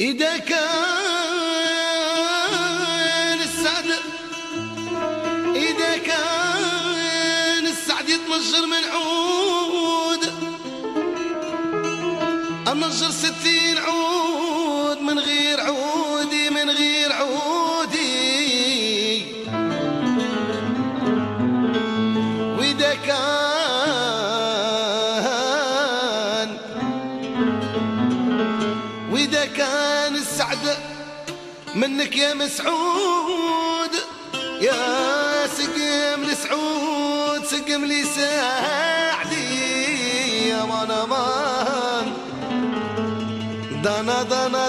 إذا كان السعد إذا كان السعد يتمجر من عود. أمجر ستين عود من غير عودي السعد منك يا مسعود يا سقم لسعود سقم لي ساعدي يا مان أمان دنا دنا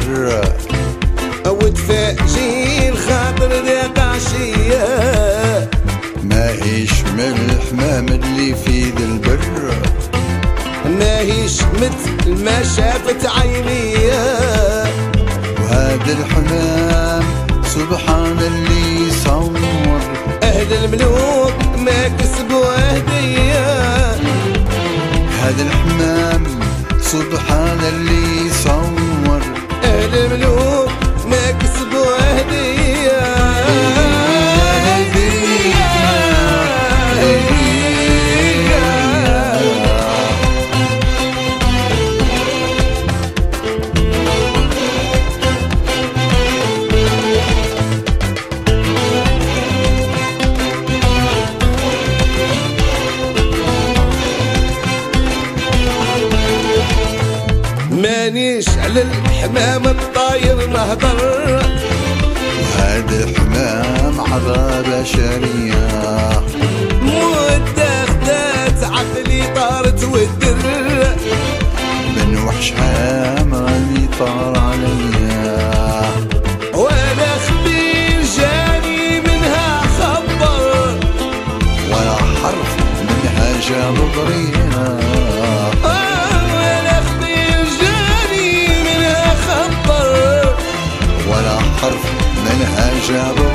تقمر وتفاجئ الخاطر ذاك عشية ماهيش من الحمام اللي في ذا البر. ماهيش مثل ما شافت عيني وهذا الحمام سبحان اللي صور أهل الملوك ما كسبوا هدية. هذا الحمام سبحان اللي مانيش على الحمام الطاير نهضر وهذا الحمام عذاب بشرية حرف منهاج ابو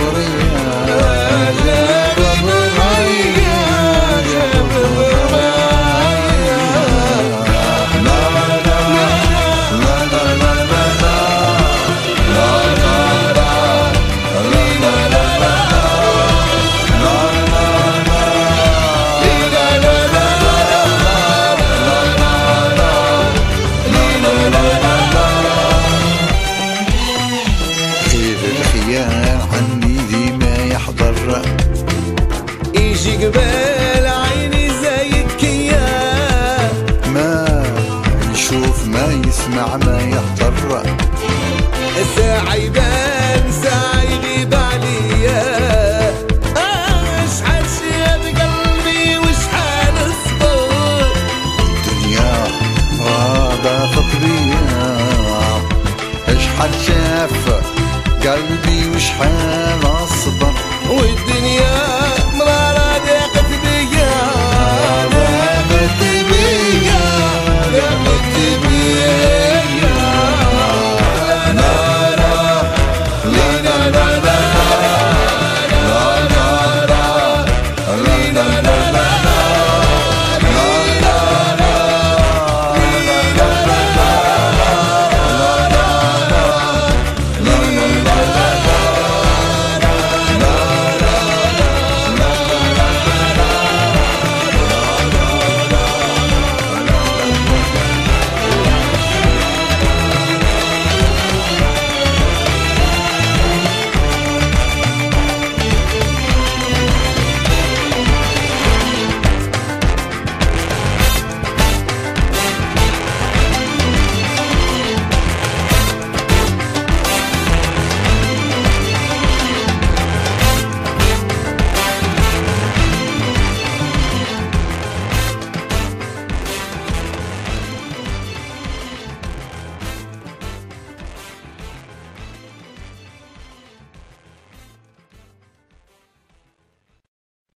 مع ما يحتر الساعة يبان ساعة يغيب عليا أشحال شيب قلبي وشحال اصبر الدنيا ضاقت اش أشحال شاف قلبي وشحال